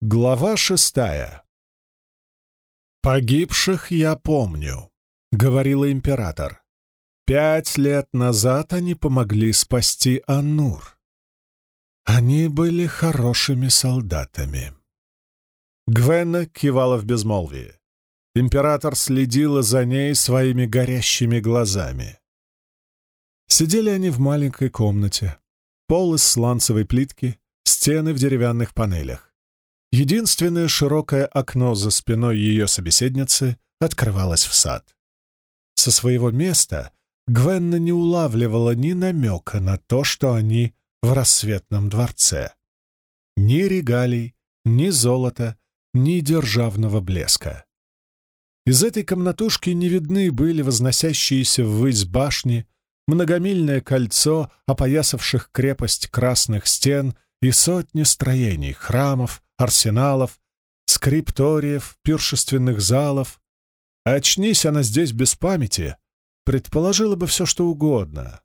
Глава шестая. «Погибших я помню», — говорил император. «Пять лет назад они помогли спасти Аннур. Они были хорошими солдатами». Гвенна кивала в безмолвии. Император следила за ней своими горящими глазами. Сидели они в маленькой комнате. Пол из сланцевой плитки, стены в деревянных панелях. Единственное широкое окно за спиной ее собеседницы открывалось в сад. Со своего места Гвенна не улавливала ни намека на то, что они в рассветном дворце. Ни регалий, ни золота, ни державного блеска. Из этой комнатушки не видны были возносящиеся ввысь башни, многомильное кольцо, опоясавших крепость красных стен и сотни строений, храмов, арсеналов, скрипториев, пиршественных залов. Очнись она здесь без памяти, предположила бы все, что угодно.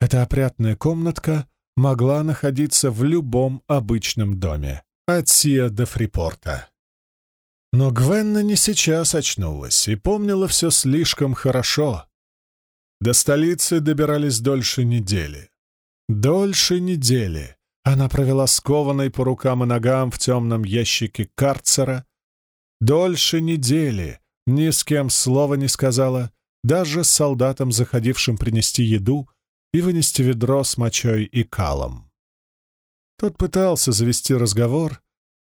Эта опрятная комнатка могла находиться в любом обычном доме, от Сия до Фрипорта. Но Гвенна не сейчас очнулась и помнила все слишком хорошо. До столицы добирались дольше недели. Дольше недели она провела скованной по рукам и ногам в темном ящике карцера. Дольше недели ни с кем слова не сказала, даже с солдатам, заходившим принести еду и вынести ведро с мочой и калом. Тот пытался завести разговор,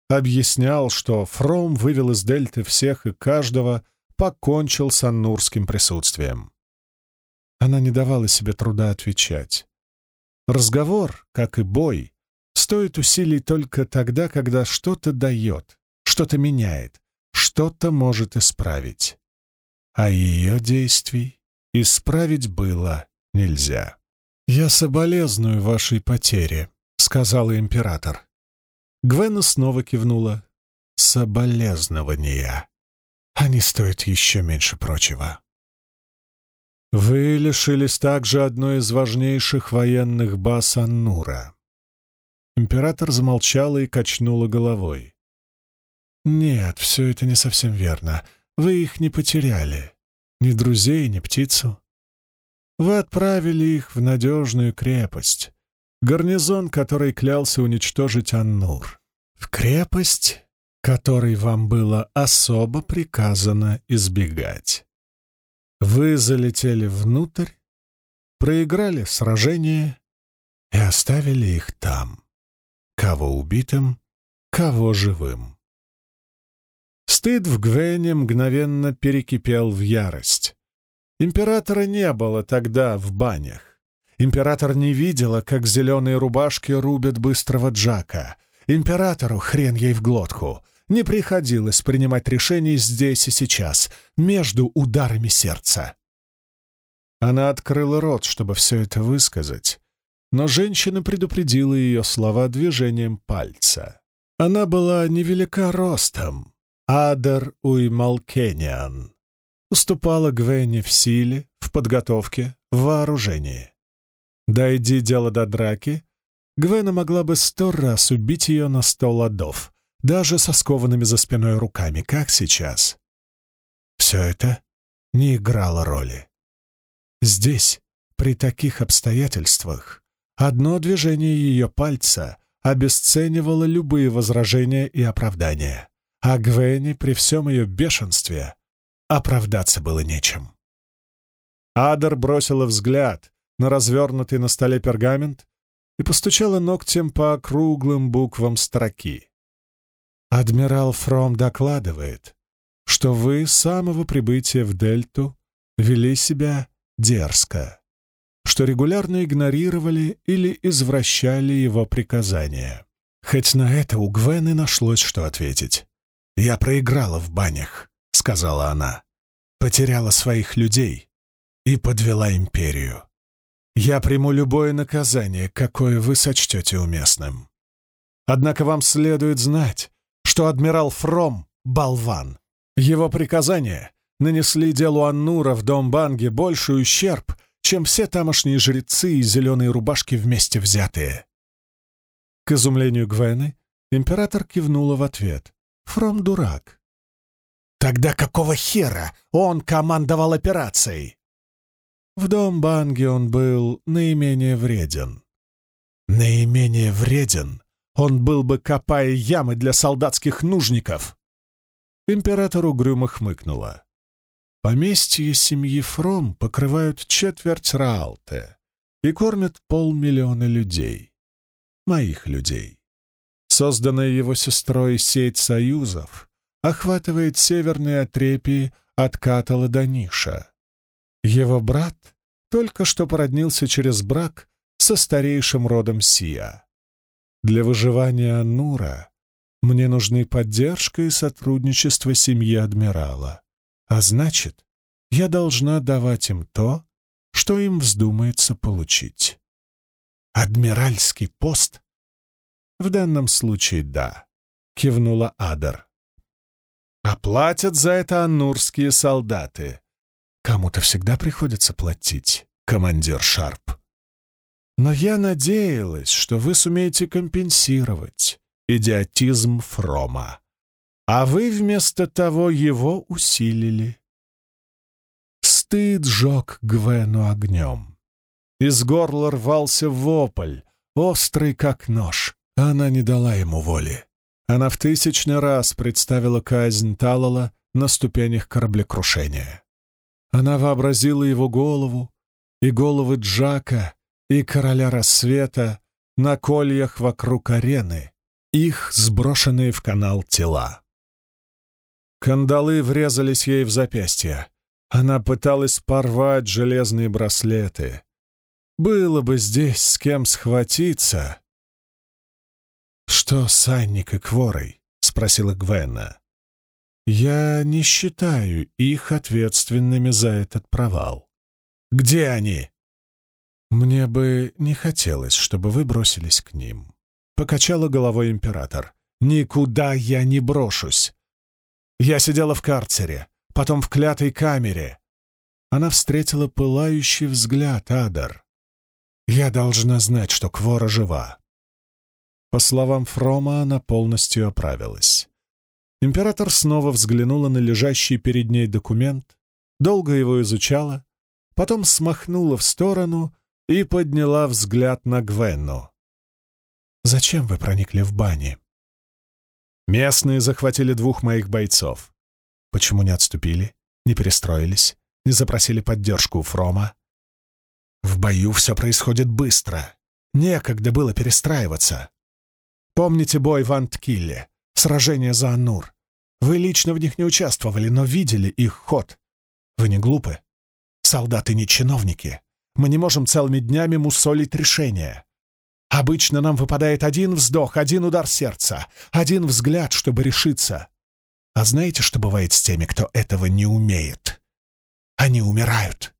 объяснял, что Фром вывел из дельты всех и каждого, покончил с аннурским присутствием. Она не давала себе труда отвечать. Разговор, как и бой, стоит усилий только тогда, когда что-то дает, что-то меняет, что-то может исправить. А ее действий исправить было нельзя. «Я соболезную вашей потере», — сказала император. Гвена снова кивнула. «Соболезнования. Они стоят еще меньше прочего». «Вы лишились также одной из важнейших военных баз Аннура». Император замолчала и качнула головой. «Нет, все это не совсем верно. Вы их не потеряли. Ни друзей, ни птицу. Вы отправили их в надежную крепость, гарнизон, который клялся уничтожить Аннур. В крепость, которой вам было особо приказано избегать. Вы залетели внутрь, проиграли сражение и оставили их там. Кого убитым, кого живым. Стыд в Гвене мгновенно перекипел в ярость. Императора не было тогда в банях. Император не видела, как зеленые рубашки рубят быстрого Джака. Императору, хрен ей в глотку, не приходилось принимать решений здесь и сейчас, между ударами сердца. Она открыла рот, чтобы все это высказать, но женщина предупредила ее слова движением пальца. Она была невелика ростом, Адер Уймалкениан. Уступала Гвене в силе, в подготовке, в вооружении. Дойди дело до драки, Гвена могла бы сто раз убить ее на сто ладов, даже со скованными за спиной руками, как сейчас. Все это не играло роли. Здесь, при таких обстоятельствах, одно движение ее пальца обесценивало любые возражения и оправдания, а Гвене при всем ее бешенстве оправдаться было нечем. Адер бросила взгляд на развернутый на столе пергамент и постучала ногтем по округлым буквам строки. «Адмирал Фром докладывает, что вы с самого прибытия в Дельту вели себя дерзко, что регулярно игнорировали или извращали его приказания. Хоть на это у Гвены нашлось, что ответить. «Я проиграла в банях», — сказала она. «Потеряла своих людей и подвела империю. Я приму любое наказание, какое вы сочтете уместным. Однако вам следует знать, что адмирал Фром — болван. Его приказания нанесли делу Аннура в Домбанге больший ущерб, чем все тамошние жрецы и зеленые рубашки вместе взятые. К изумлению Гвены, Император кивнула в ответ. Фром дурак. Тогда какого хера он командовал операцией? В дом Банги он был наименее вреден. Наименее вреден? Он был бы, копая ямы для солдатских нужников. Император угрюмо хмыкнула. Поместье семьи Фром покрывают четверть Раалте и кормят полмиллиона людей. Моих людей. Созданная его сестрой сеть союзов охватывает северные отрепии от Катала до Ниша. Его брат только что породнился через брак со старейшим родом Сия. Для выживания Аннура мне нужны поддержка и сотрудничество семьи адмирала. А значит, я должна давать им то, что им вздумается получить. Адмиральский пост? В данном случае да, кивнула Адар. А платят за это аннурские солдаты. Кому-то всегда приходится платить, командир Шарп. Но я надеялась, что вы сумеете компенсировать идиотизм Фрома а вы вместо того его усилили. Стыд жег Гвену огнем. Из горла рвался вопль, острый как нож. Она не дала ему воли. Она в тысячный раз представила казнь Талала на ступенях кораблекрушения. Она вообразила его голову и головы Джака и короля рассвета на кольях вокруг арены, их сброшенные в канал тела. Кандалы врезались ей в запястья. Она пыталась порвать железные браслеты. Было бы здесь с кем схватиться. «Что с Анник и Кворой?» — спросила Гвенна. «Я не считаю их ответственными за этот провал. Где они?» «Мне бы не хотелось, чтобы вы бросились к ним», — покачала головой император. «Никуда я не брошусь. Я сидела в карцере, потом в клятой камере. Она встретила пылающий взгляд Адар. Я должна знать, что Квора жива. По словам Фрома, она полностью оправилась. Император снова взглянула на лежащий перед ней документ, долго его изучала, потом смахнула в сторону и подняла взгляд на Гвенну. «Зачем вы проникли в бани?» Местные захватили двух моих бойцов. Почему не отступили, не перестроились, не запросили поддержку у Фрома? В бою все происходит быстро. Некогда было перестраиваться. Помните бой в Анткилле, сражение за Аннур? Вы лично в них не участвовали, но видели их ход. Вы не глупы. Солдаты не чиновники. Мы не можем целыми днями мусолить решения. Обычно нам выпадает один вздох, один удар сердца, один взгляд, чтобы решиться. А знаете, что бывает с теми, кто этого не умеет? Они умирают.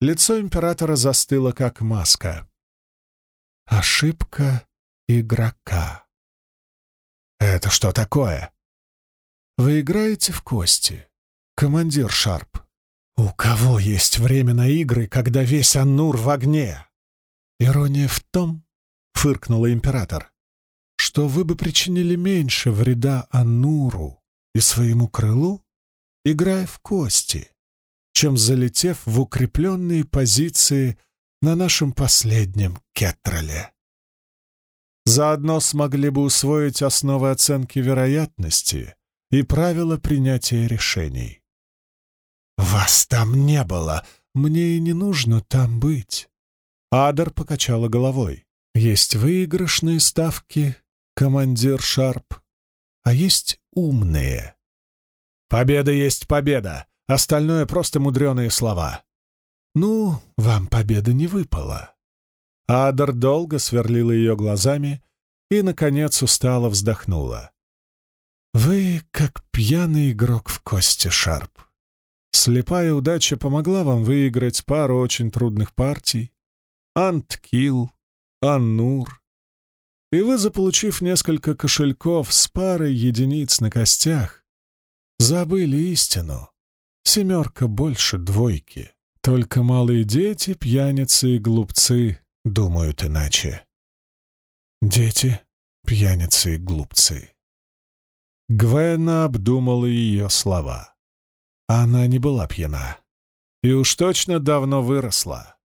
Лицо императора застыло, как маска. Ошибка игрока. Это что такое? Вы играете в кости, командир Шарп. У кого есть время на игры, когда весь Аннур в огне? «Ирония в том, — фыркнула император, — что вы бы причинили меньше вреда Ануру и своему крылу, играя в кости, чем залетев в укрепленные позиции на нашем последнем кетроле. Заодно смогли бы усвоить основы оценки вероятности и правила принятия решений. «Вас там не было! Мне и не нужно там быть!» Адар покачала головой. «Есть выигрышные ставки, командир Шарп, а есть умные. Победа есть победа, остальное просто мудреные слова. Ну, вам победа не выпала». Адар долго сверлила ее глазами и, наконец, устало вздохнула. «Вы как пьяный игрок в кости, Шарп. Слепая удача помогла вам выиграть пару очень трудных партий, Анткил, Аннур. И вы, заполучив несколько кошельков с парой единиц на костях, забыли истину. Семерка больше двойки. Только малые дети, пьяницы и глупцы думают иначе. «Дети?» — пьяницы и глупцы. Гвена обдумала ее слова. Она не была пьяна. И уж точно давно выросла.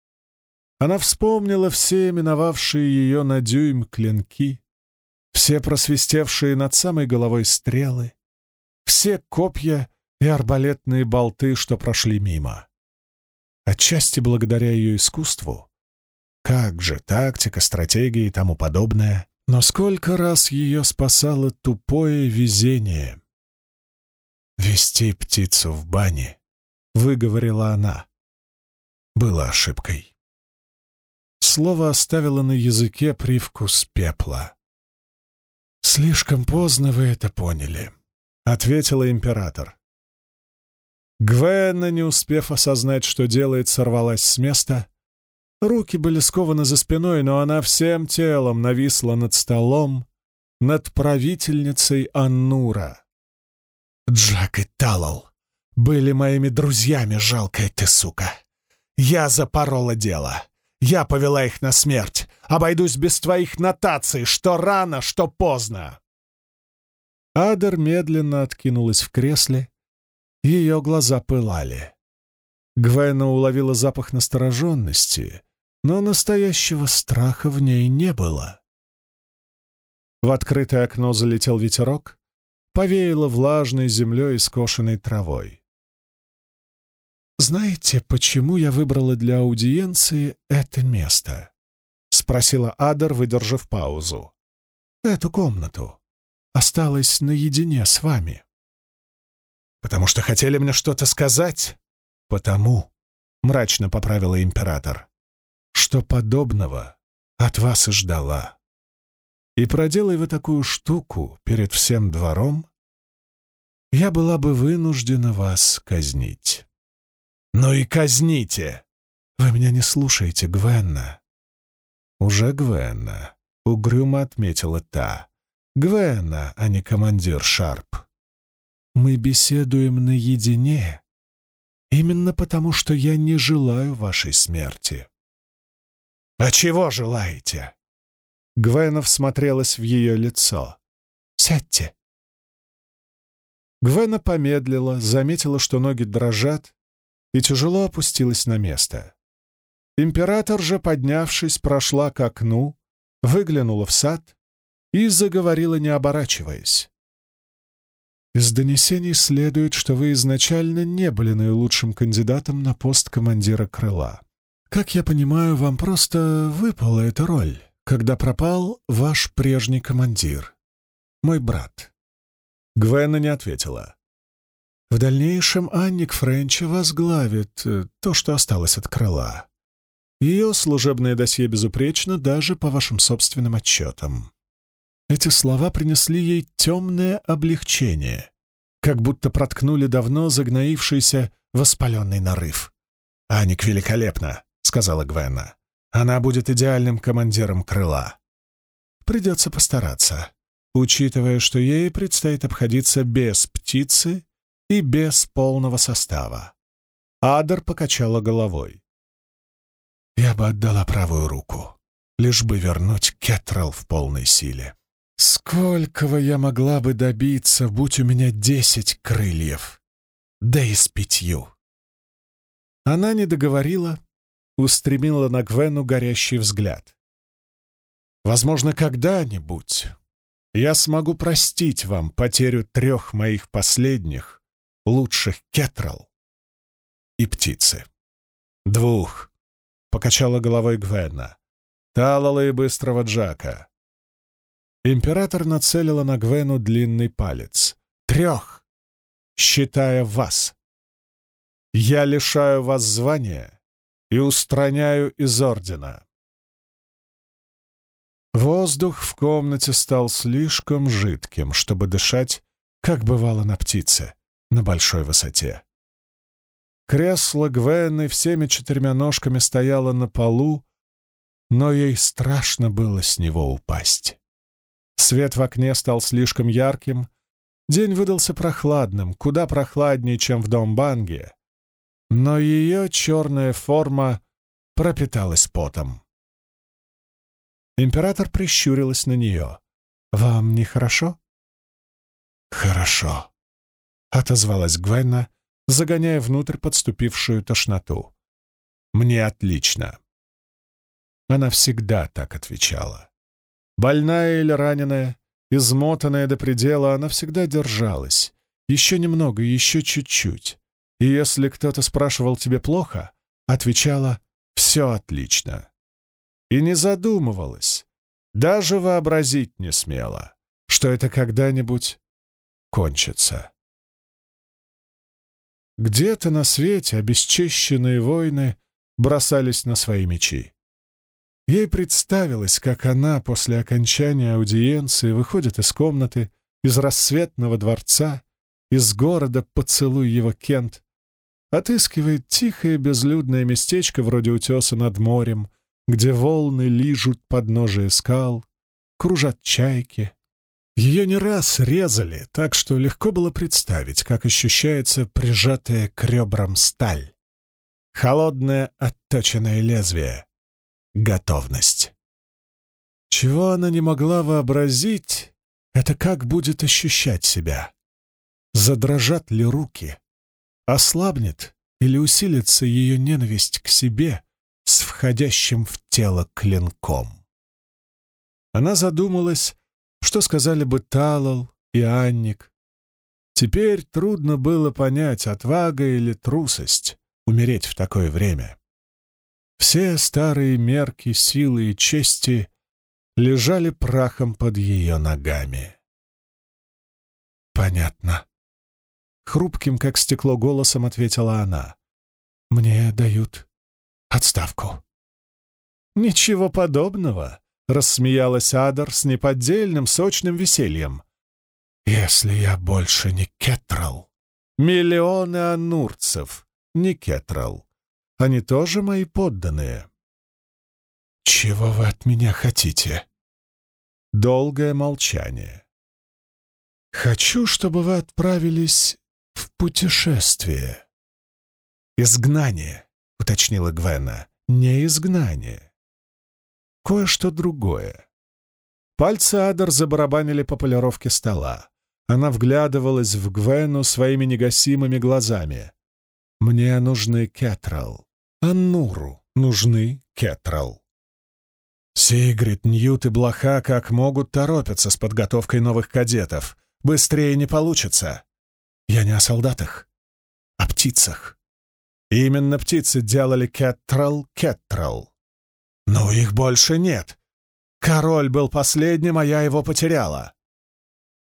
Она вспомнила все миновавшие ее на дюйм клинки, все просвистевшие над самой головой стрелы, все копья и арбалетные болты, что прошли мимо. Отчасти благодаря ее искусству. Как же тактика, стратегия и тому подобное. Но сколько раз ее спасало тупое везение. «Вести птицу в бане», — выговорила она, — было ошибкой слово оставило на языке привкус пепла. «Слишком поздно вы это поняли», — ответила император. Гвенна, не успев осознать, что делает, сорвалась с места. Руки были скованы за спиной, но она всем телом нависла над столом, над правительницей Аннура. «Джак и Талал были моими друзьями, жалкая ты сука. Я запорола дело. Я повела их на смерть. Обойдусь без твоих нотаций, что рано, что поздно. Адер медленно откинулась в кресле. Ее глаза пылали. Гвена уловила запах настороженности, но настоящего страха в ней не было. В открытое окно залетел ветерок, повеяло влажной землей и скошенной травой. «Знаете, почему я выбрала для аудиенции это место?» — спросила Адер, выдержав паузу. «Эту комнату. Осталась наедине с вами». «Потому что хотели мне что-то сказать?» «Потому», — мрачно поправила император, — «что подобного от вас и ждала. И проделай вы такую штуку перед всем двором, я была бы вынуждена вас казнить». «Ну и казните!» «Вы меня не слушаете, Гвенна!» «Уже Гвенна», — угрюмо отметила та. «Гвенна, а не командир Шарп. Мы беседуем наедине, именно потому что я не желаю вашей смерти». «А чего желаете?» Гвена всмотрелась в ее лицо. «Сядьте». Гвена помедлила, заметила, что ноги дрожат, и тяжело опустилась на место. Император же, поднявшись, прошла к окну, выглянула в сад и заговорила, не оборачиваясь. «Из донесений следует, что вы изначально не были наилучшим кандидатом на пост командира крыла. Как я понимаю, вам просто выпала эта роль, когда пропал ваш прежний командир, мой брат». Гвена не ответила. В дальнейшем Анник Френча возглавит э, то, что осталось от крыла. Ее служебное досье безупречно даже по вашим собственным отчетам. Эти слова принесли ей темное облегчение, как будто проткнули давно загноившийся воспаленный нарыв. «Аник великолепна», — сказала Гвена. «Она будет идеальным командиром крыла». Придется постараться, учитывая, что ей предстоит обходиться без птицы и без полного состава. Адер покачала головой. «Я бы отдала правую руку, лишь бы вернуть Кетрал в полной силе. Сколького я могла бы добиться, будь у меня десять крыльев, да и с пятью!» Она не договорила, устремила на Гвену горящий взгляд. «Возможно, когда-нибудь я смогу простить вам потерю трех моих последних, лучших кетрал и птицы. Двух, — покачала головой Гвена, — Талала и быстрого Джака. Император нацелила на Гвену длинный палец. Трех, считая вас. Я лишаю вас звания и устраняю из ордена. Воздух в комнате стал слишком жидким, чтобы дышать, как бывало на птице на большой высоте. Кресло Гвены всеми четырьмя ножками стояло на полу, но ей страшно было с него упасть. Свет в окне стал слишком ярким, день выдался прохладным, куда прохладнее, чем в Домбанге, но ее черная форма пропиталась потом. Император прищурилась на нее. Вам нехорошо?» «Хорошо», — отозвалась Гвенна, загоняя внутрь подступившую тошноту. «Мне отлично». Она всегда так отвечала. Больная или раненая, измотанная до предела, она всегда держалась. Еще немного, еще чуть-чуть. И если кто-то спрашивал тебе плохо, отвечала «все отлично». И не задумывалась, даже вообразить не смела, что это когда-нибудь кончится. Где-то на свете обесчищенные воины бросались на свои мечи. Ей представилось, как она после окончания аудиенции выходит из комнаты, из рассветного дворца, из города «Поцелуй его, Кент», отыскивает тихое безлюдное местечко вроде утеса над морем, где волны лижут подножие скал, кружат чайки. Ее не раз резали, так что легко было представить, как ощущается прижатая к ребрам сталь. Холодное отточенное лезвие — готовность. Чего она не могла вообразить, это как будет ощущать себя. Задрожат ли руки? Ослабнет или усилится ее ненависть к себе с входящим в тело клинком? Она задумалась, что сказали бы Талал и Анник. Теперь трудно было понять, отвага или трусость умереть в такое время. Все старые мерки силы и чести лежали прахом под ее ногами. «Понятно», — хрупким, как стекло, голосом ответила она. «Мне дают отставку». «Ничего подобного», — рассмеялась Адар с неподдельным сочным весельем. «Если я больше не Кетрал, миллионы анурцев не Кетрал, они тоже мои подданные. Чего вы от меня хотите? Долгое молчание. Хочу, чтобы вы отправились в путешествие. Изгнание, уточнила Гвена. Не изгнание. Кое-что другое. Пальцы Адар забарабанили по полировке стола. Она вглядывалась в Гвену своими негасимыми глазами. Мне нужны Кетрал. Аннуру нужны Кетрал. Сигрид, Ньют и Блоха как могут торопятся с подготовкой новых кадетов. Быстрее не получится. Я не о солдатах, а птицах. Именно птицы делали Кетрал Кетрал. Но их больше нет. Король был последним, а я его потеряла.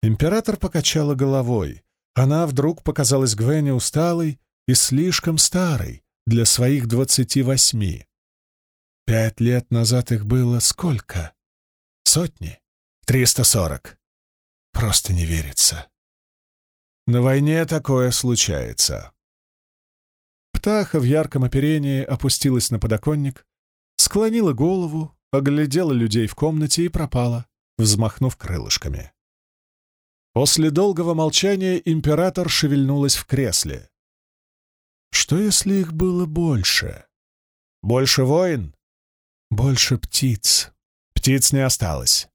Император покачала головой. Она вдруг показалась Гвене усталой и слишком старый для своих двадцати восьми. Пять лет назад их было сколько? Сотни? Триста сорок. Просто не верится. На войне такое случается. Птаха в ярком оперении опустилась на подоконник, склонила голову, оглядела людей в комнате и пропала, взмахнув крылышками. После долгого молчания император шевельнулась в кресле. Что, если их было больше? Больше воин? Больше птиц. Птиц не осталось.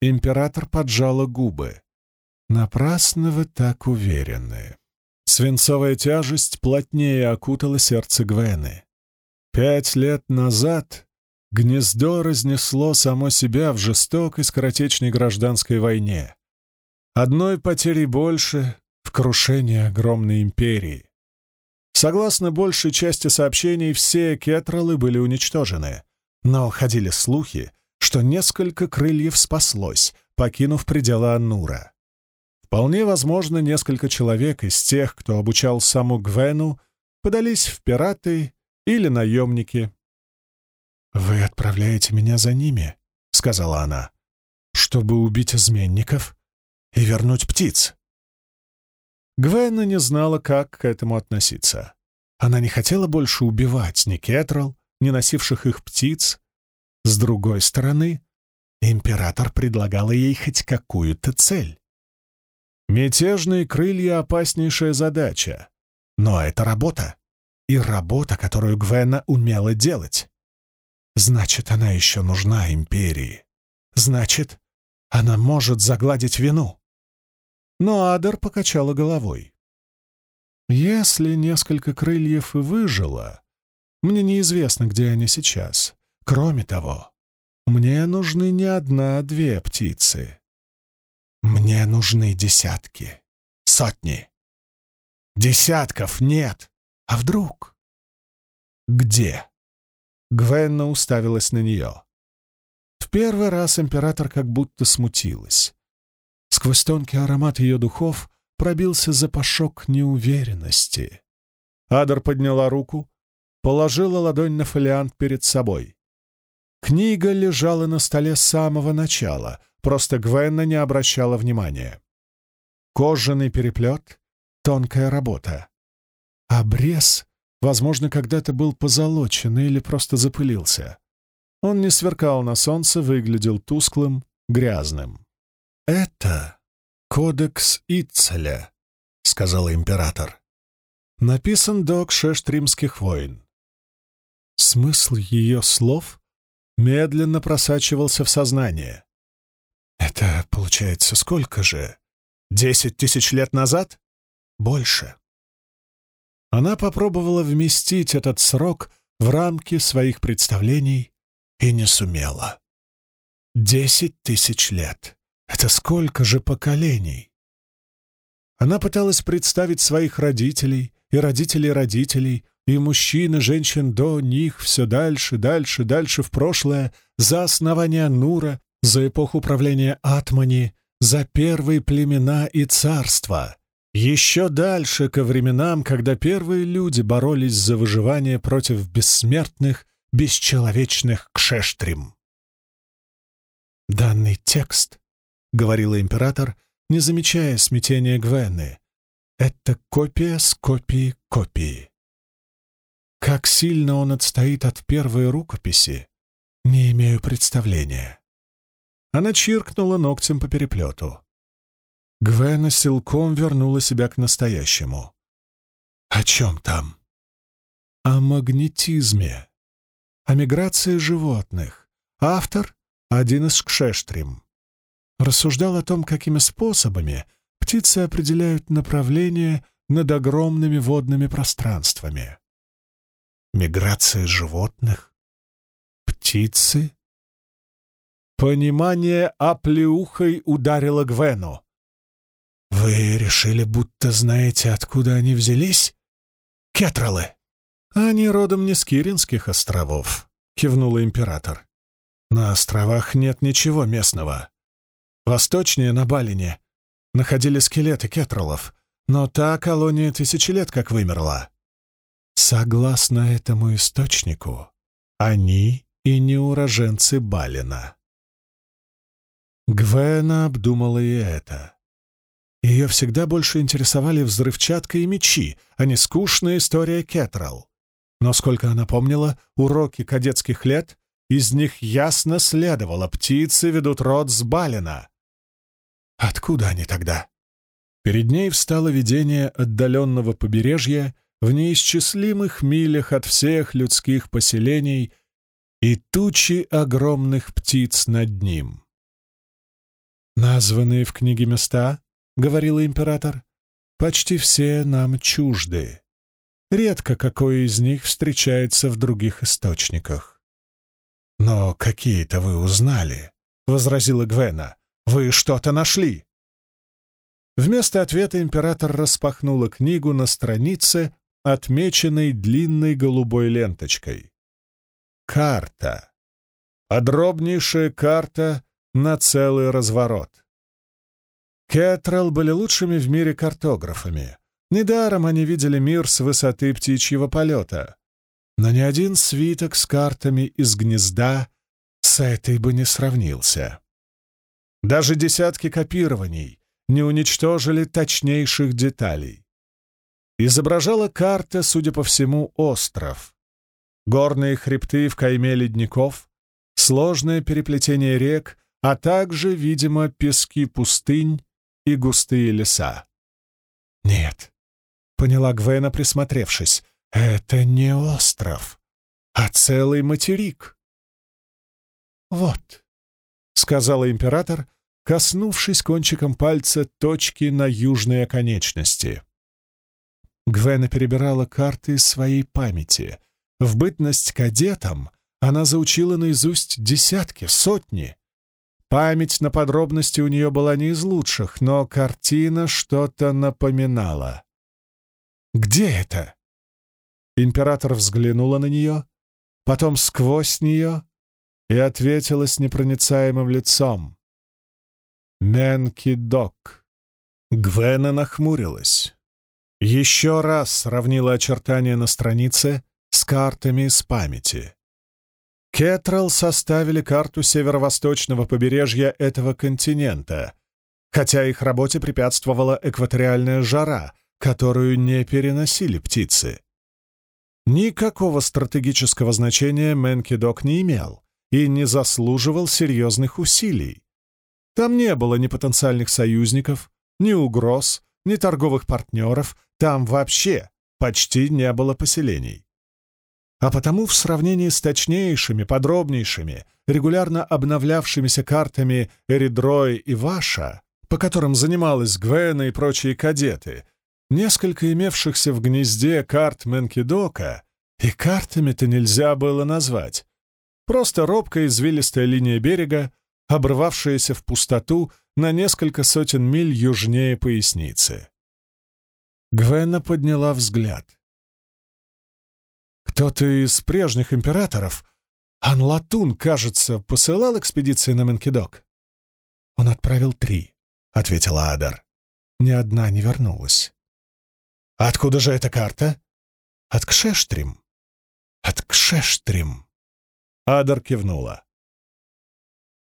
Император поджала губы. Напрасно вы так уверены. Свинцовая тяжесть плотнее окутала сердце Гвены. Пять лет назад гнездо разнесло само себя в жестокой скоротечной гражданской войне. Одной потери больше в крушении огромной империи. Согласно большей части сообщений, все кетралы были уничтожены, но ходили слухи, что несколько крыльев спаслось, покинув пределы Аннура. Вполне возможно, несколько человек из тех, кто обучал саму Гвену, подались в пираты или наемники. «Вы отправляете меня за ними», — сказала она, — «чтобы убить изменников и вернуть птиц». Гвена не знала, как к этому относиться. Она не хотела больше убивать ни кетрал, ни носивших их птиц. С другой стороны, император предлагал ей хоть какую-то цель. Мятежные крылья — опаснейшая задача. Но это работа. И работа, которую Гвена умела делать. Значит, она еще нужна империи. Значит, Она может загладить вину. Но Адер покачала головой. Если несколько крыльев и выжило, мне неизвестно, где они сейчас. Кроме того, мне нужны не одна, а две птицы. Мне нужны десятки, сотни. Десятков нет. А вдруг? Где? Гвенна уставилась на нее. В первый раз император как будто смутилась. Сквозь тонкий аромат ее духов пробился запашок неуверенности. Адер подняла руку, положила ладонь на фолиант перед собой. Книга лежала на столе с самого начала, просто Гвенна не обращала внимания. Кожаный переплет, тонкая работа. Обрез, возможно, когда-то был позолочен или просто запылился. Он не сверкал на солнце, выглядел тусклым, грязным. «Это кодекс Ицеля», — сказал император. Написан до Кшештримских войн. Смысл ее слов медленно просачивался в сознание. «Это, получается, сколько же? Десять тысяч лет назад? Больше». Она попробовала вместить этот срок в рамки своих представлений и не сумела. Десять тысяч лет. Это сколько же поколений? Она пыталась представить своих родителей и родителей родителей, и мужчин и женщин до них все дальше, дальше, дальше в прошлое, за основание Нура, за эпоху правления Атмани, за первые племена и царства, еще дальше ко временам, когда первые люди боролись за выживание против бессмертных, бесчеловечных кшештрим. «Данный текст», — говорила император, не замечая смятения Гвены, — «это копия с копии копии. Как сильно он отстоит от первой рукописи, не имею представления». Она чиркнула ногтем по переплету. Гвена силком вернула себя к настоящему. «О чем там?» «О магнетизме», о миграции животных. Автор — один из кшештрим. Рассуждал о том, какими способами птицы определяют направление над огромными водными пространствами. Миграция животных? Птицы? Понимание оплеухой ударило Гвену. «Вы решили, будто знаете, откуда они взялись? Кетролы!» «Они родом не с Киринских островов», — кивнула император. «На островах нет ничего местного. Восточнее, на Балине, находили скелеты кетролов, но та колония тысячи лет как вымерла. Согласно этому источнику, они и не уроженцы Балина». Гвена обдумала и это. Ее всегда больше интересовали взрывчатка и мечи, а не скучная история Кетрал. Но, сколько она помнила, уроки кадетских лет, из них ясно следовало, птицы ведут род с Балина. Откуда они тогда? Перед ней встало видение отдаленного побережья в неисчислимых милях от всех людских поселений и тучи огромных птиц над ним. «Названные в книге места, — говорил император, — почти все нам чужды. Редко какой из них встречается в других источниках. «Но какие-то вы узнали», — возразила Гвена. «Вы что-то нашли». Вместо ответа император распахнула книгу на странице, отмеченной длинной голубой ленточкой. Карта. Подробнейшая карта на целый разворот. Кетрал были лучшими в мире картографами. Недаром они видели мир с высоты птичьего полета. Но ни один свиток с картами из гнезда с этой бы не сравнился. Даже десятки копирований не уничтожили точнейших деталей. Изображала карта, судя по всему, остров. Горные хребты в кайме ледников, сложное переплетение рек, а также, видимо, пески пустынь и густые леса. Нет, поняла Гвена, присмотревшись. «Это не остров, а целый материк». «Вот», — сказала император, коснувшись кончиком пальца точки на южной оконечности. Гвена перебирала карты своей памяти. В бытность кадетом она заучила наизусть десятки, сотни. Память на подробности у нее была не из лучших, но картина что-то напоминала. «Где это?» Император взглянула на нее, потом сквозь нее и ответила с непроницаемым лицом. «Менки-док». Гвена нахмурилась. Еще раз сравнила очертания на странице с картами из памяти. Кетрал составили карту северо-восточного побережья этого континента, хотя их работе препятствовала экваториальная жара, которую не переносили птицы. Никакого стратегического значения Менкидок не имел и не заслуживал серьезных усилий. Там не было ни потенциальных союзников, ни угроз, ни торговых партнеров, там вообще почти не было поселений. А потому в сравнении с точнейшими, подробнейшими, регулярно обновлявшимися картами Эридрой и Ваша, по которым занималась Гвена и прочие кадеты, Несколько имевшихся в гнезде карт Менкидока и картами-то нельзя было назвать. Просто робкая извилистая линия берега, обрывавшаяся в пустоту на несколько сотен миль южнее поясницы. Гвена подняла взгляд. Кто-то из прежних императоров, Анлатун, кажется, посылал экспедиции на Менкидок. Он отправил три, — ответила Адар. Ни одна не вернулась. «Откуда же эта карта?» «От Кшештрим». «От Кшештрим». Адар кивнула.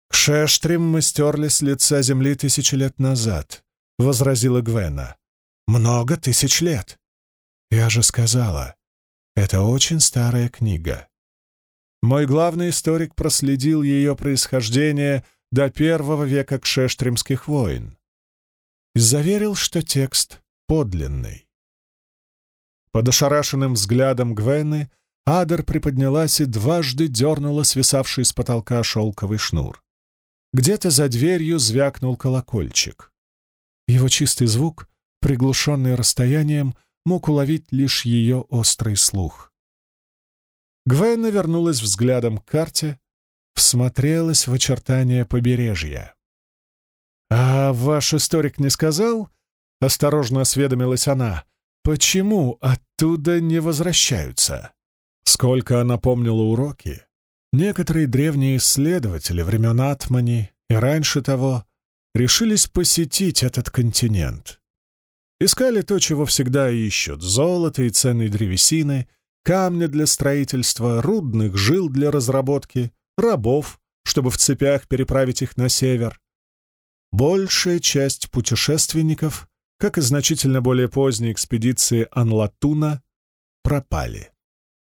«Кшештрим мы стерли с лица земли тысячи лет назад», — возразила Гвена. «Много тысяч лет». «Я же сказала, это очень старая книга». Мой главный историк проследил ее происхождение до первого века кшештримских войн и заверил, что текст подлинный. Под ошарашенным взглядом Гвены Адер приподнялась и дважды дернула свисавший с потолка шелковый шнур. Где-то за дверью звякнул колокольчик. Его чистый звук, приглушенный расстоянием, мог уловить лишь ее острый слух. Гвена вернулась взглядом к карте, всмотрелась в очертания побережья. «А ваш историк не сказал?» — осторожно осведомилась она. Почему оттуда не возвращаются? Сколько она помнила уроки, некоторые древние исследователи времен Атмани и раньше того решились посетить этот континент. Искали то, чего всегда ищут — золото и ценные древесины, камни для строительства, рудных жил для разработки, рабов, чтобы в цепях переправить их на север. Большая часть путешественников как и значительно более поздние экспедиции Анлатуна, пропали.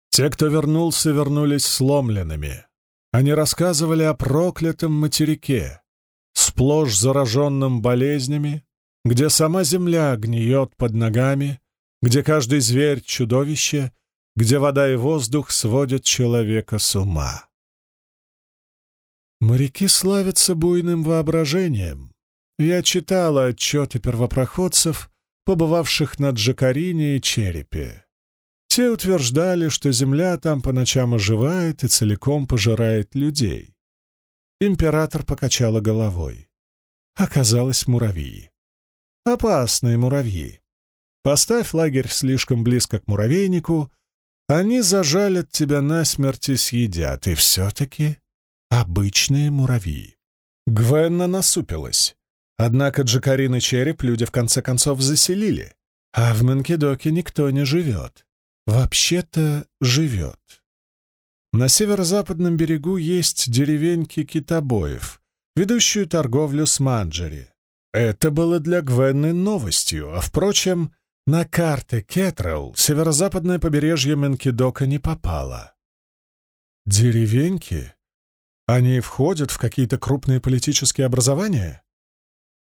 Те, кто вернулся, вернулись сломленными. Они рассказывали о проклятом материке, сплошь зараженном болезнями, где сама земля гниет под ногами, где каждый зверь — чудовище, где вода и воздух сводят человека с ума. Моряки славятся буйным воображением, я читала отчеты первопроходцев, побывавших на Джакарине и Черепе. Те утверждали, что земля там по ночам оживает и целиком пожирает людей. Император покачала головой. Оказалось, муравьи. Опасные муравьи. Поставь лагерь слишком близко к муравейнику, они зажалят тебя насмерть и съедят, и все-таки обычные муравьи. Гвенна насупилась. Однако Джакарин и Череп люди в конце концов заселили, а в Манкидоке никто не живет. Вообще-то живет. На северо-западном берегу есть деревеньки китобоев, ведущую торговлю с Манджери. Это было для Гвенны новостью, а, впрочем, на карты Кетрелл северо-западное побережье Менкидока не попало. Деревеньки? Они входят в какие-то крупные политические образования?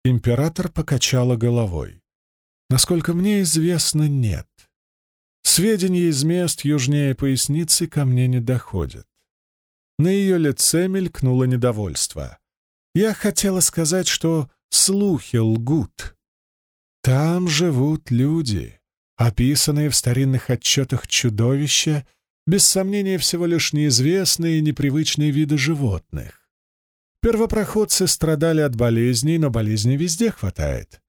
Император покачала головой. Насколько мне известно, нет. Сведения из мест южнее поясницы ко мне не доходят. На ее лице мелькнуло недовольство. Я хотела сказать, что слухи лгут. Там живут люди, описанные в старинных отчетах чудовища, без сомнения всего лишь неизвестные и непривычные виды животных. Первопроходцы страдали от болезней, но болезней везде хватает.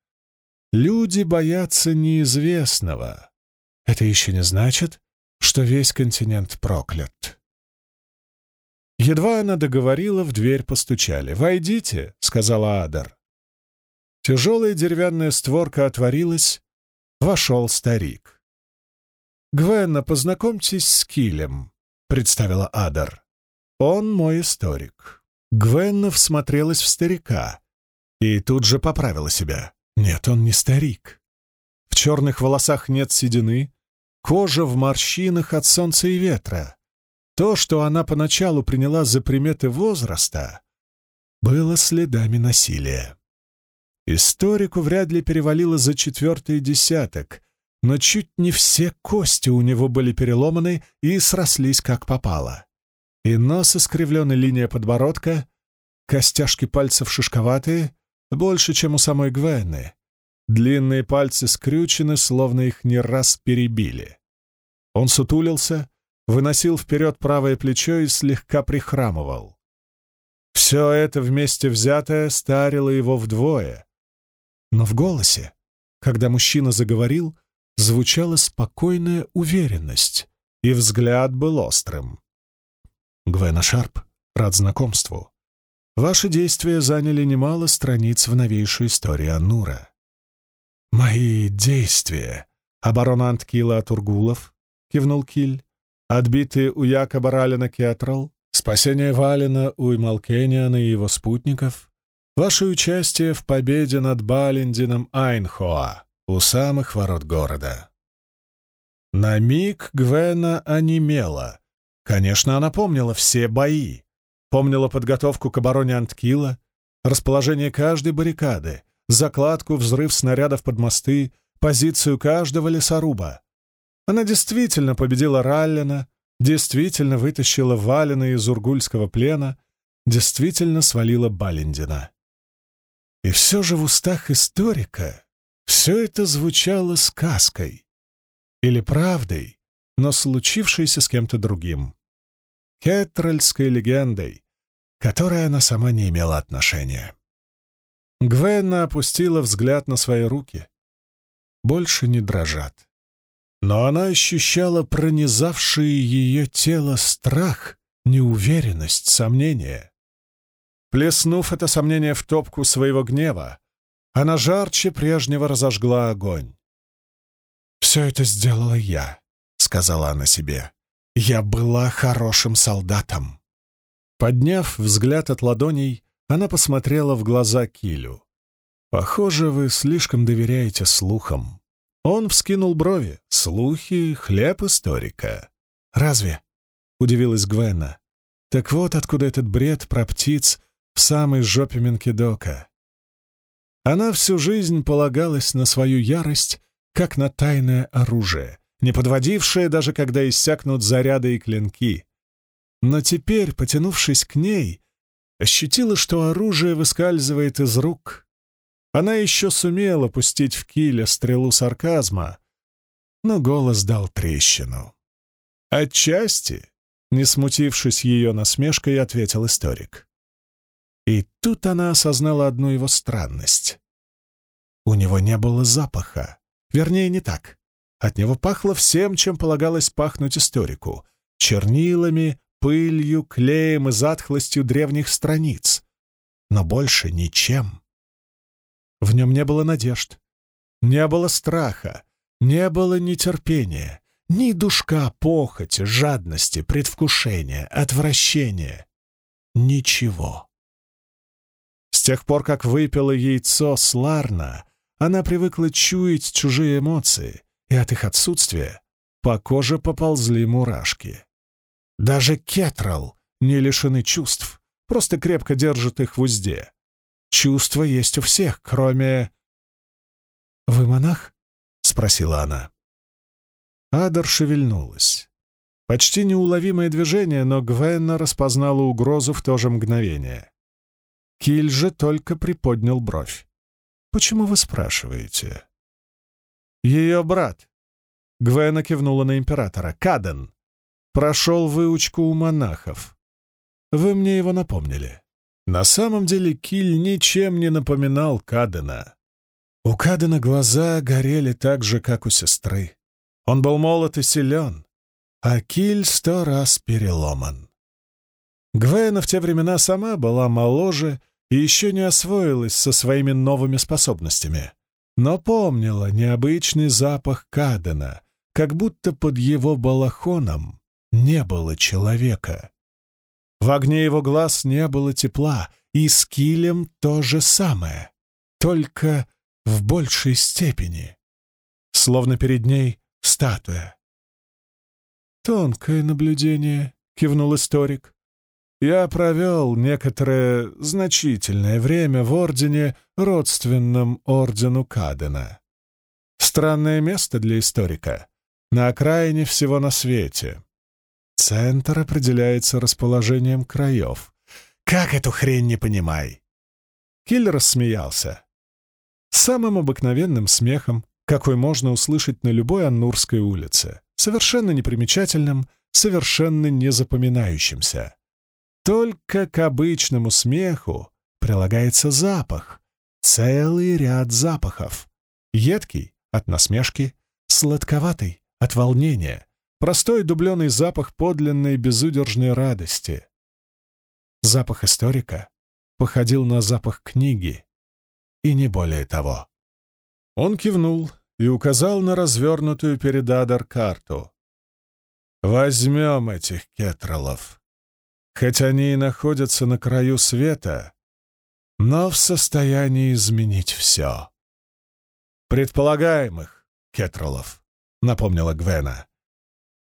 Люди боятся неизвестного. Это еще не значит, что весь континент проклят. Едва она договорила, в дверь постучали. «Войдите», — сказала Адар. Тяжелая деревянная створка отворилась. Вошел старик. «Гвенна, познакомьтесь с Килем», — представила Адар. «Он мой историк». Гвенна всмотрелась в старика и тут же поправила себя. Нет, он не старик. В черных волосах нет седины, кожа в морщинах от солнца и ветра. То, что она поначалу приняла за приметы возраста, было следами насилия. Историку вряд ли перевалило за четвертый десяток, но чуть не все кости у него были переломаны и срослись как попало. И нос искривленной линия подбородка, костяшки пальцев шишковатые, больше, чем у самой Гвены. Длинные пальцы скрючены, словно их не раз перебили. Он сутулился, выносил вперед правое плечо и слегка прихрамывал. Все это вместе взятое старило его вдвое, но в голосе, когда мужчина заговорил, звучала спокойная уверенность, и взгляд был острым. «Гвена Шарп, рад знакомству. Ваши действия заняли немало страниц в новейшей истории Аннура». «Мои действия!» — оборонант Кила Тургулов, — кивнул Киль, — «отбитые у Якоба Ралина Кетрал, спасение Валина у Ималкениана и его спутников, Ваше участие в победе над Балендином Айнхоа у самых ворот города. На миг Гвена онемела. Конечно, она помнила все бои. Помнила подготовку к обороне Анткила, расположение каждой баррикады, закладку, взрыв снарядов под мосты, позицию каждого лесоруба. Она действительно победила Раллина, действительно вытащила Валина из ургульского плена, действительно свалила Балендина. И все же в устах историка все это звучало сказкой или правдой, но случившейся с кем-то другим. Кетральской легендой, которой она сама не имела отношения. Гвенна опустила взгляд на свои руки. Больше не дрожат. Но она ощущала пронизавшие ее тело страх, неуверенность, сомнение. Плеснув это сомнение в топку своего гнева, она жарче прежнего разожгла огонь. «Все это сделала я», — сказала она себе. «Я была хорошим солдатом». Подняв взгляд от ладоней, она посмотрела в глаза Килю. «Похоже, вы слишком доверяете слухам». Он вскинул брови. «Слухи — хлеб историка». «Разве?» — удивилась Гвена. «Так вот откуда этот бред про птиц в самой жопе Менкидока. Она всю жизнь полагалась на свою ярость, как на тайное оружие, не подводившее даже когда иссякнут заряды и клинки. Но теперь, потянувшись к ней, ощутила, что оружие выскальзывает из рук. Она еще сумела пустить в киля стрелу сарказма, но голос дал трещину. «Отчасти», — не смутившись ее насмешкой, ответил историк. И тут она осознала одну его странность. У него не было запаха. Вернее, не так. От него пахло всем, чем полагалось пахнуть историку. Чернилами, пылью, клеем и затхлостью древних страниц. Но больше ничем. В нем не было надежд, не было страха, не было нетерпения, ни душка похоти, жадности, предвкушения, отвращения. Ничего. С тех пор, как выпила яйцо Сларна, она привыкла чуять чужие эмоции, и от их отсутствия по коже поползли мурашки. Даже Кетрал не лишены чувств, просто крепко держит их в узде. Чувства есть у всех, кроме... «Вы монах?» — спросила она. Адар шевельнулась. Почти неуловимое движение, но Гвенна распознала угрозу в то же мгновение. Киль же только приподнял бровь. «Почему вы спрашиваете?» «Ее брат», — Гвена кивнула на императора, — «Каден, прошел выучку у монахов. Вы мне его напомнили. На самом деле Киль ничем не напоминал Кадена. У Кадена глаза горели так же, как у сестры. Он был молод и силен, а Киль сто раз переломан. Гвена в те времена сама была моложе и еще не освоилась со своими новыми способностями, но помнила необычный запах Кадена, как будто под его балахоном не было человека. В огне его глаз не было тепла, и с Килем то же самое, только в большей степени, словно перед ней статуя. «Тонкое наблюдение», — кивнул историк. «Я провел некоторое значительное время в ордене, родственном ордену Кадена. Странное место для историка, на окраине всего на свете. Центр определяется расположением краев. Как эту хрень не понимай?» Киллер рассмеялся. Самым обыкновенным смехом, какой можно услышать на любой Аннурской улице. Совершенно непримечательным, совершенно незапоминающимся. Только к обычному смеху прилагается запах, целый ряд запахов. Едкий — от насмешки, сладковатый — от волнения, простой дубленый запах подлинной безудержной радости. Запах историка походил на запах книги, и не более того. Он кивнул и указал на развернутую перед Адар карту. «Возьмем этих кетролов. Хоть они и находятся на краю света, но в состоянии изменить все». «Предполагаемых кетролов», — напомнила Гвена.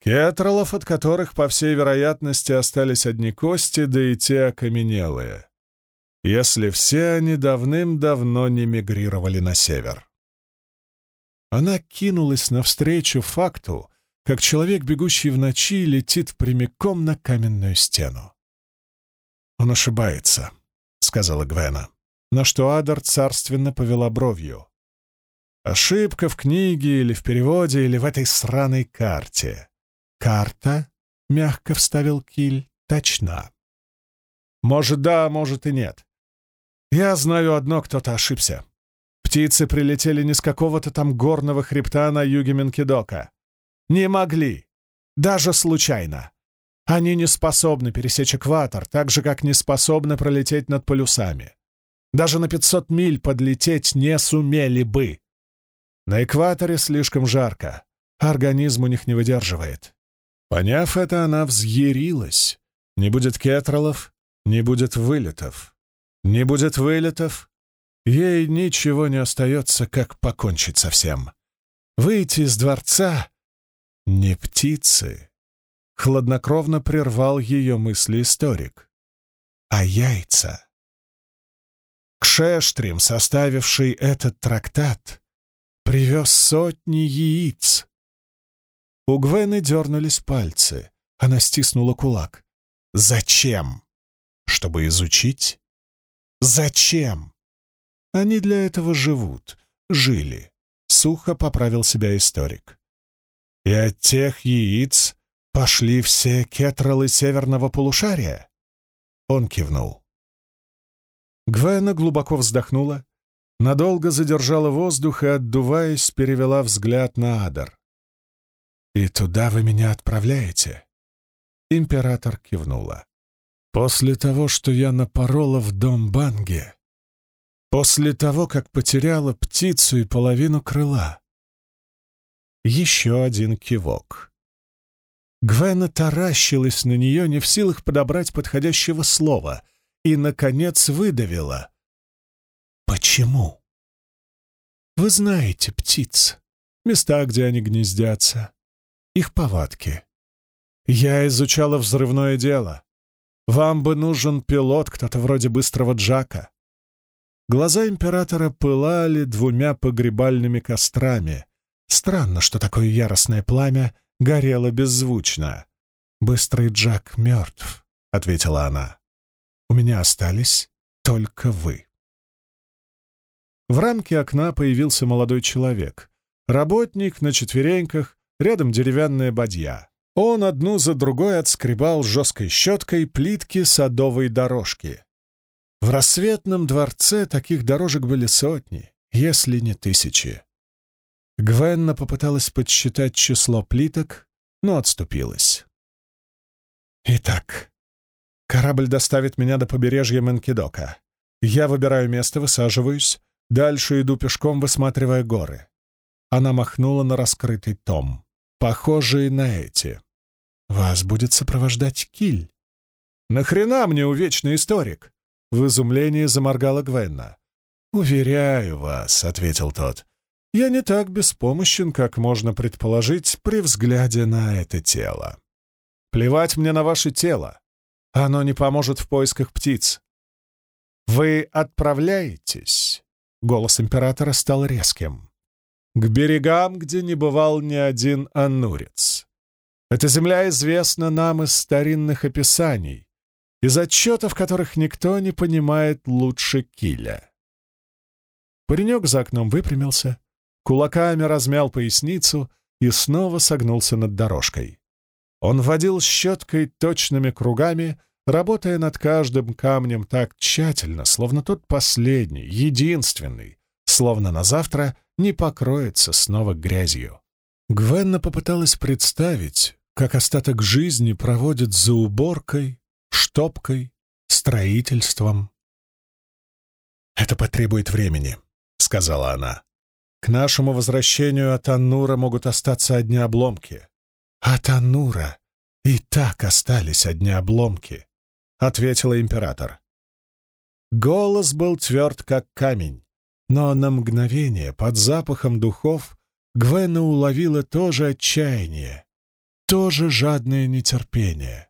«Кетролов, от которых, по всей вероятности, остались одни кости, да и те окаменелые, если все они давным-давно не мигрировали на север». Она кинулась навстречу факту, как человек, бегущий в ночи, летит прямиком на каменную стену. «Он ошибается», — сказала Гвена, на что Адар царственно повела бровью. «Ошибка в книге или в переводе, или в этой сраной карте. Карта, — мягко вставил Киль, — точна. Может, да, может и нет. Я знаю одно, кто-то ошибся. Птицы прилетели не с какого-то там горного хребта на юге Менкидока. Не могли. Даже случайно. Они не способны пересечь экватор, так же, как не способны пролететь над полюсами. Даже на 500 миль подлететь не сумели бы. На экваторе слишком жарко, организм у них не выдерживает. Поняв это, она взъярилась. Не будет кетролов, не будет вылетов. Не будет вылетов, Ей ничего не остается, как покончить со всем. Выйти из дворца — не птицы. Хладнокровно прервал ее мысли историк. А яйца. Кшештрим, составивший этот трактат, привез сотни яиц. У Гвены дернулись пальцы. Она стиснула кулак. «Зачем? Чтобы изучить? Зачем?» Они для этого живут, жили. Сухо поправил себя историк. И от тех яиц пошли все кетралы северного полушария? Он кивнул. Гвена глубоко вздохнула, надолго задержала воздух и, отдуваясь, перевела взгляд на Адар. «И туда вы меня отправляете?» Император кивнула. «После того, что я напорола в дом Банге, После того, как потеряла птицу и половину крыла. Еще один кивок. Гвена таращилась на нее, не в силах подобрать подходящего слова, и, наконец, выдавила. «Почему?» «Вы знаете птиц, места, где они гнездятся, их повадки. Я изучала взрывное дело. Вам бы нужен пилот, кто-то вроде быстрого Джака. Глаза императора пылали двумя погребальными кострами. Странно, что такое яростное пламя горело беззвучно. «Быстрый Джак мертв», — ответила она. «У меня остались только вы. В рамке окна появился молодой человек. Работник на четвереньках, рядом деревянная бадья. Он одну за другой отскребал жесткой щеткой плитки садовой дорожки. В рассветном дворце таких дорожек были сотни, если не тысячи. Гвенна попыталась подсчитать число плиток, но отступилась. «Итак, корабль доставит меня до побережья Менкидока. Я выбираю место, высаживаюсь, дальше иду пешком, высматривая горы». Она махнула на раскрытый том, похожий на эти. «Вас будет сопровождать киль». «Нахрена мне увечный историк?» В изумлении заморгала Гвенна. «Уверяю вас», — ответил тот, — «я не так беспомощен, как можно предположить при взгляде на это тело». Плевать мне на ваше тело. Оно не поможет в поисках птиц. Вы отправляетесь, — голос императора стал резким, — к берегам, где не бывал ни один аннурец. Эта земля известна нам из старинных описаний, из отчетов которых никто не понимает лучше киля. Паренек за окном выпрямился, кулаками размял поясницу и снова согнулся над дорожкой. Он водил щеткой точными кругами, работая над каждым камнем так тщательно, словно тот последний, единственный, словно на завтра не покроется снова грязью. Гвенна попыталась представить, как остаток жизни проводит за уборкой, штопкой, строительством. «Это потребует времени», — сказала она. «К нашему возвращению от Аннура могут остаться одни обломки. «От Анура и так остались одни обломки», — ответила император. Голос был тверд, как камень, но на мгновение под запахом духов Гвена уловила тоже отчаяние, тоже жадное нетерпение.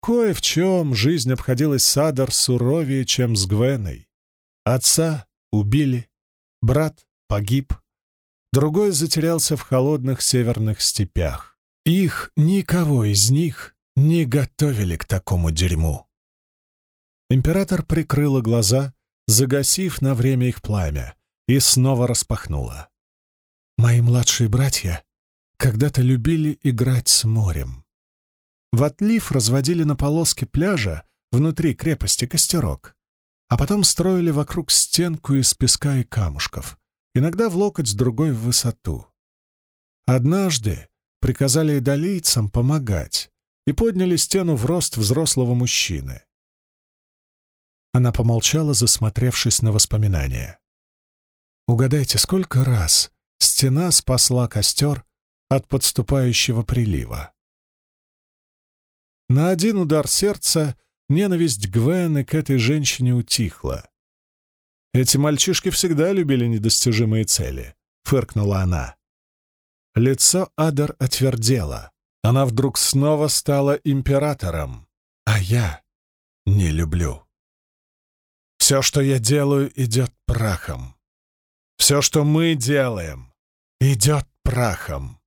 Кое в чем жизнь обходилась Садар суровее, чем с Гвеной. Отца убили, брат погиб, другой затерялся в холодных северных степях. Их, никого из них, не готовили к такому дерьму. Император прикрыла глаза, загасив на время их пламя, и снова распахнула. «Мои младшие братья когда-то любили играть с морем. В отлив разводили на полоске пляжа внутри крепости костерок, а потом строили вокруг стенку из песка и камушков, иногда в локоть с другой в высоту. Однажды приказали идолийцам помогать и подняли стену в рост взрослого мужчины. Она помолчала, засмотревшись на воспоминания. Угадайте, сколько раз стена спасла костер от подступающего прилива? На один удар сердца ненависть Гвены к этой женщине утихла. Эти мальчишки всегда любили недостижимые цели», — фыркнула она. Лицо Адар отвердело. Она вдруг снова стала императором, а я не люблю. Все, что я делаю, идет прахом. Все, что мы делаем, идет прахом.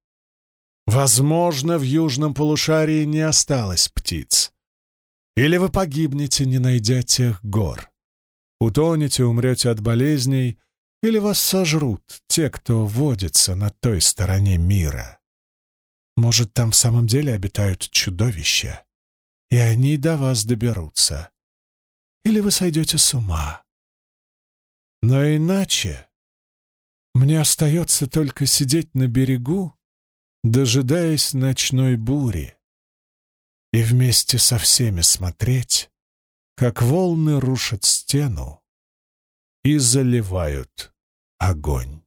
Возможно, в южном полушарии не осталось птиц. Или вы погибнете, не найдя тех гор. Утонете, умрете от болезней, или вас сожрут те, кто водится на той стороне мира. Может, там в самом деле обитают чудовища, и они до вас доберутся. Или вы сойдете с ума. Но иначе мне остается только сидеть на берегу, дожидаясь ночной бури, и вместе со всеми смотреть, как волны рушат стену и заливают огонь.